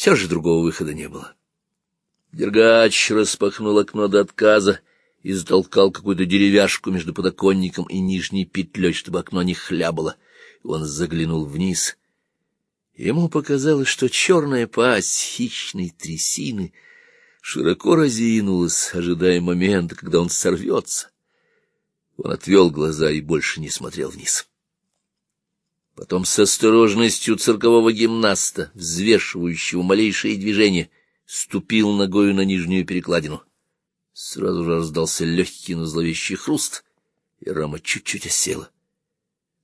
Все же другого выхода не было. Дергач распахнул окно до отказа и затолкал какую-то деревяшку между подоконником и нижней петлей, чтобы окно не хлябало. Он заглянул вниз. Ему показалось, что черная пасть хищной трясины широко разинулась, ожидая момента, когда он сорвется. Он отвел глаза и больше не смотрел вниз. Потом с осторожностью циркового гимнаста, взвешивающего малейшие движения, ступил ногою на нижнюю перекладину. Сразу же раздался легкий, но зловещий хруст, и рама чуть-чуть осела.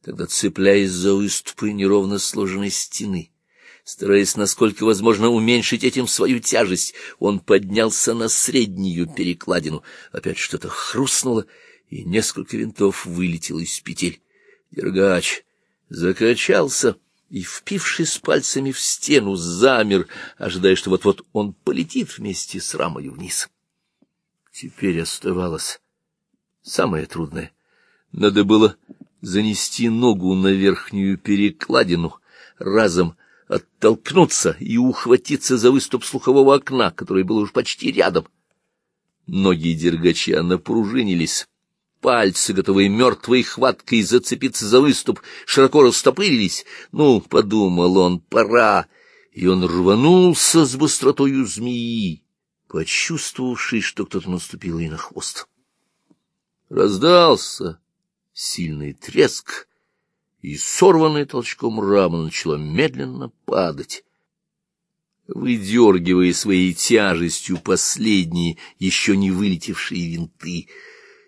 Тогда, цепляясь за выступы неровно сложенной стены, стараясь насколько возможно уменьшить этим свою тяжесть, он поднялся на среднюю перекладину. Опять что-то хрустнуло, и несколько винтов вылетело из петель. Дергач закачался и, впившись пальцами в стену, замер, ожидая, что вот-вот он полетит вместе с рамой вниз. Теперь оставалось самое трудное. Надо было занести ногу на верхнюю перекладину, разом оттолкнуться и ухватиться за выступ слухового окна, которое было уж почти рядом. Ноги дергача напружинились, Пальцы, готовые мертвой хваткой зацепиться за выступ, широко растопырились. Ну, подумал он, пора. И он рванулся с быстротою змеи, почувствовавший, что кто-то наступил ей на хвост. Раздался сильный треск, и сорванная толчком рама начала медленно падать выдергивая своей тяжестью последние, еще не вылетевшие винты —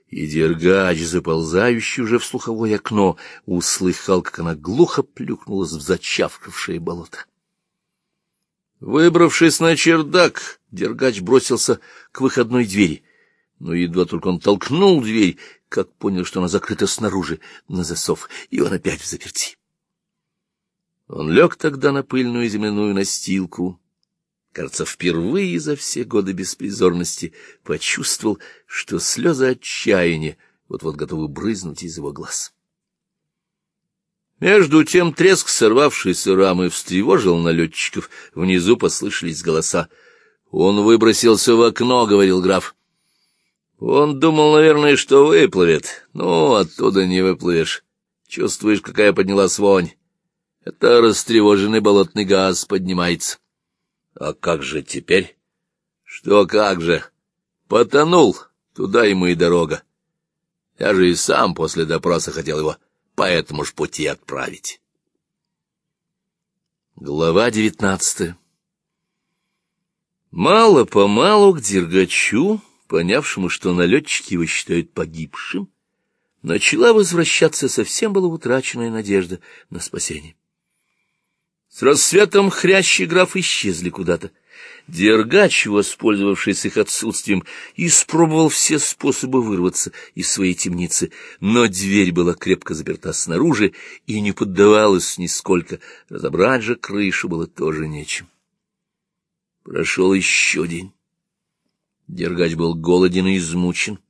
и Дергач, заползающий уже в слуховое окно, услыхал, как она глухо плюхнулась в зачавкавшее болото. Выбравшись на чердак, Дергач бросился к выходной двери, но едва только он толкнул дверь, как понял, что она закрыта снаружи на засов, и он опять в заперти. Он лег тогда на пыльную земляную настилку, кажется, впервые за все годы беспризорности почувствовал, что слезы отчаяния вот-вот готовы брызнуть из его глаз. Между тем треск сорвавшейся рамы встревожил налетчиков, внизу послышались голоса. «Он выбросился в окно», — говорил граф. «Он думал, наверное, что выплывет. Ну, оттуда не выплывешь. Чувствуешь, какая поднялась вонь. Это растревоженный болотный газ поднимается». А как же теперь? Что как же? Потонул, туда ему и дорога. Я же и сам после допроса хотел его по этому ж пути отправить. Глава девятнадцатая Мало-помалу к Дергачу, понявшему, что налетчики его считают погибшим, начала возвращаться совсем была утраченная надежда на спасение. С рассветом хрящи граф исчезли куда-то. Дергач, воспользовавшись их отсутствием, испробовал все способы вырваться из своей темницы, но дверь была крепко заперта снаружи и не поддавалась нисколько. Разобрать же крышу было тоже нечем. Прошел еще день. Дергач был голоден и измучен.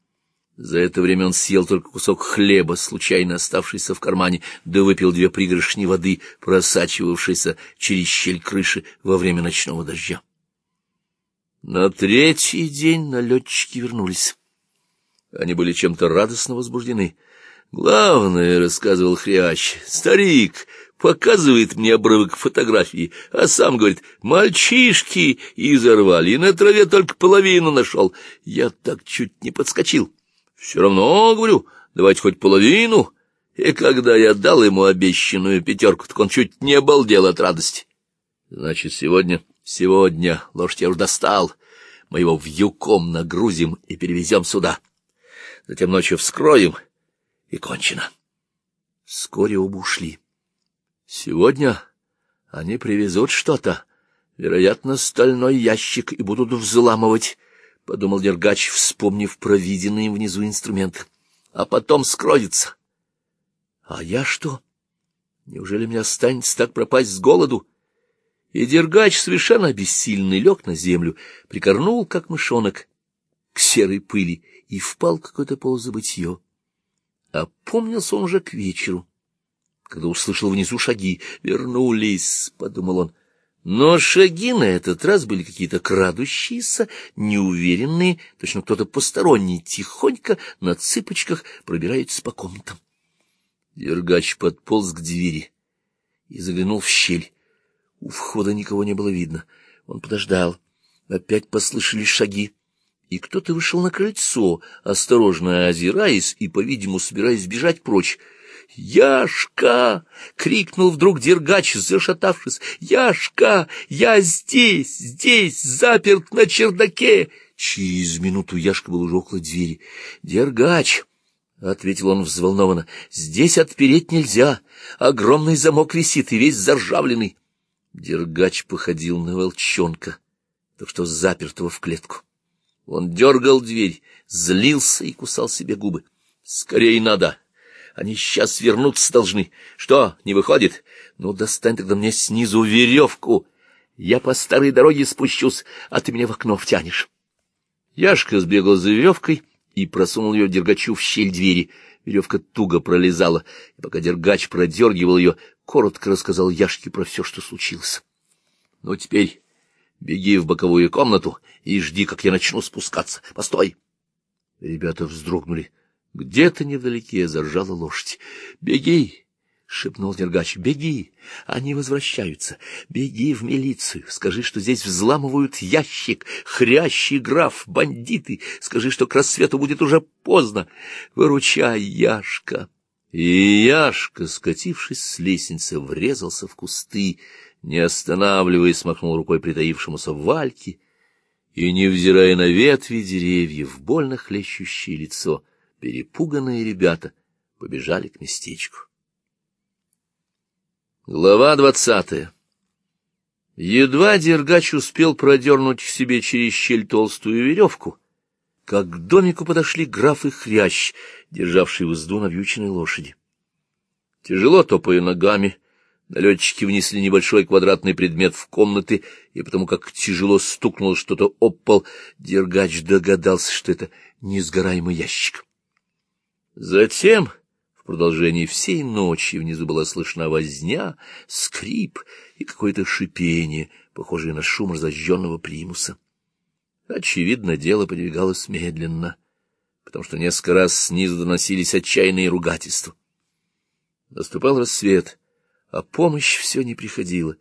За это время он съел только кусок хлеба, случайно оставшийся в кармане, да выпил две пригоршни воды, просачивавшейся через щель крыши во время ночного дождя. На третий день налетчики вернулись. Они были чем-то радостно возбуждены. «Главное, — рассказывал Хрящ, — старик показывает мне обрывок фотографии, а сам говорит, мальчишки изорвали, и на траве только половину нашел. Я так чуть не подскочил». Все равно, говорю, давайте хоть половину. И когда я дал ему обещанную пятерку, так он чуть не обалдел от радости. Значит, сегодня, сегодня лошадь я уж достал. Мы его вьюком нагрузим и перевезем сюда. Затем ночью вскроем, и кончено. Вскоре оба ушли. Сегодня они привезут что-то, вероятно, стальной ящик, и будут взламывать — подумал Дергач, вспомнив про виденные внизу инструменты. — А потом скроется. — А я что? Неужели мне останется так пропасть с голоду? И Дергач, совершенно бессильный, лег на землю, прикорнул, как мышонок, к серой пыли и впал в какое-то полузабытье. Опомнился он уже к вечеру, когда услышал внизу шаги. «Вернулись», — подумал он. Но шаги на этот раз были какие-то крадущиеся, неуверенные, точно кто-то посторонний тихонько на цыпочках пробирается по комнатам. Дергач подполз к двери и заглянул в щель. У входа никого не было видно. Он подождал. Опять послышались шаги, и кто-то вышел на крыльцо, осторожно озираясь и, по-видимому, собираясь бежать прочь. «Яшка!» — крикнул вдруг Дергач, зашатавшись. «Яшка! Я здесь, здесь, заперт на чердаке!» Через минуту Яшка был уже около двери. «Дергач!» — ответил он взволнованно. — Здесь отпереть нельзя. Огромный замок висит и весь заржавленный. Дергач походил на волчонка, так что запертого в клетку. Он дергал дверь, злился и кусал себе губы. — Скорей надо! Они сейчас вернуться должны. Что, не выходит? Ну, достань тогда мне снизу веревку. Я по старой дороге спущусь, а ты меня в окно втянешь. Яшка сбегал за веревкой и просунул ее Дергачу в щель двери. Веревка туго пролезала, и пока Дергач продергивал ее, коротко рассказал Яшке про все, что случилось. — Ну, теперь беги в боковую комнату и жди, как я начну спускаться. Постой! Ребята вздрогнули. Где-то невдалеке заржала лошадь. — Беги! — шепнул Дергач. — Беги! Они возвращаются. Беги в милицию. Скажи, что здесь взламывают ящик. Хрящий граф, бандиты. Скажи, что к рассвету будет уже поздно. Выручай, Яшка. И Яшка, скатившись с лестницы, врезался в кусты, не останавливаясь, махнул рукой притаившемуся Вальке и, невзирая на ветви деревьев, больно хлещущее лицо, перепуганные ребята побежали к местечку. Глава двадцатая Едва Дергач успел продернуть к себе через щель толстую веревку, как к домику подошли граф и хрящ, державший узду навьюченной лошади. Тяжело топая ногами, налетчики внесли небольшой квадратный предмет в комнаты, и потому как тяжело стукнуло что-то об пол, Дергач догадался, что это несгораемый ящик. Затем продолжении всей ночи внизу была слышна возня, скрип и какое-то шипение, похожее на шум разожженного примуса. Очевидно, дело подвигалось медленно, потому что несколько раз снизу доносились отчаянные ругательства. Наступал рассвет, а помощь все не приходила,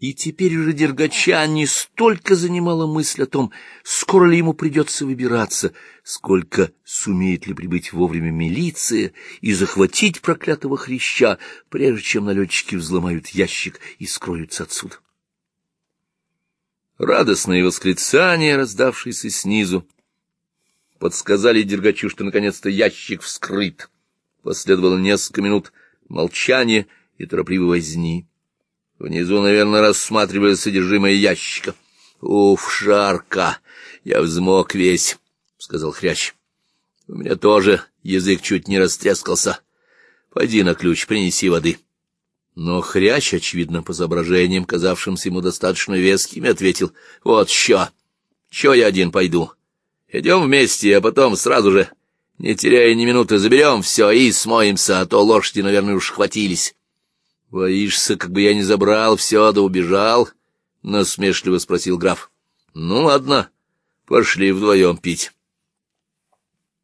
и теперь уже Дергача не столько занимала мысль о том, скоро ли ему придется выбираться, сколько сумеет ли прибыть вовремя милиция и захватить проклятого хряща, прежде чем налетчики взломают ящик и скроются отсюда. Радостные восклицания, раздавшиеся снизу, подсказали Дергачу, что наконец-то ящик вскрыт. Последовало несколько минут молчания и торопливой возни. Внизу, наверное, рассматривали содержимое ящика. — Уф, жарко! Я взмок весь, — сказал Хрящ. — У меня тоже язык чуть не растрескался. Пойди на ключ, принеси воды. Но Хрящ, очевидно, по соображениям, казавшимся ему достаточно вескими, ответил. — Вот что! Чё я один пойду? Идем вместе, а потом сразу же, не теряя ни минуты, заберем все и смоемся, а то лошади, наверное, уж хватились. — Боишься, как бы я не забрал все, да убежал? — насмешливо спросил граф. — Ну, ладно, пошли вдвоем пить.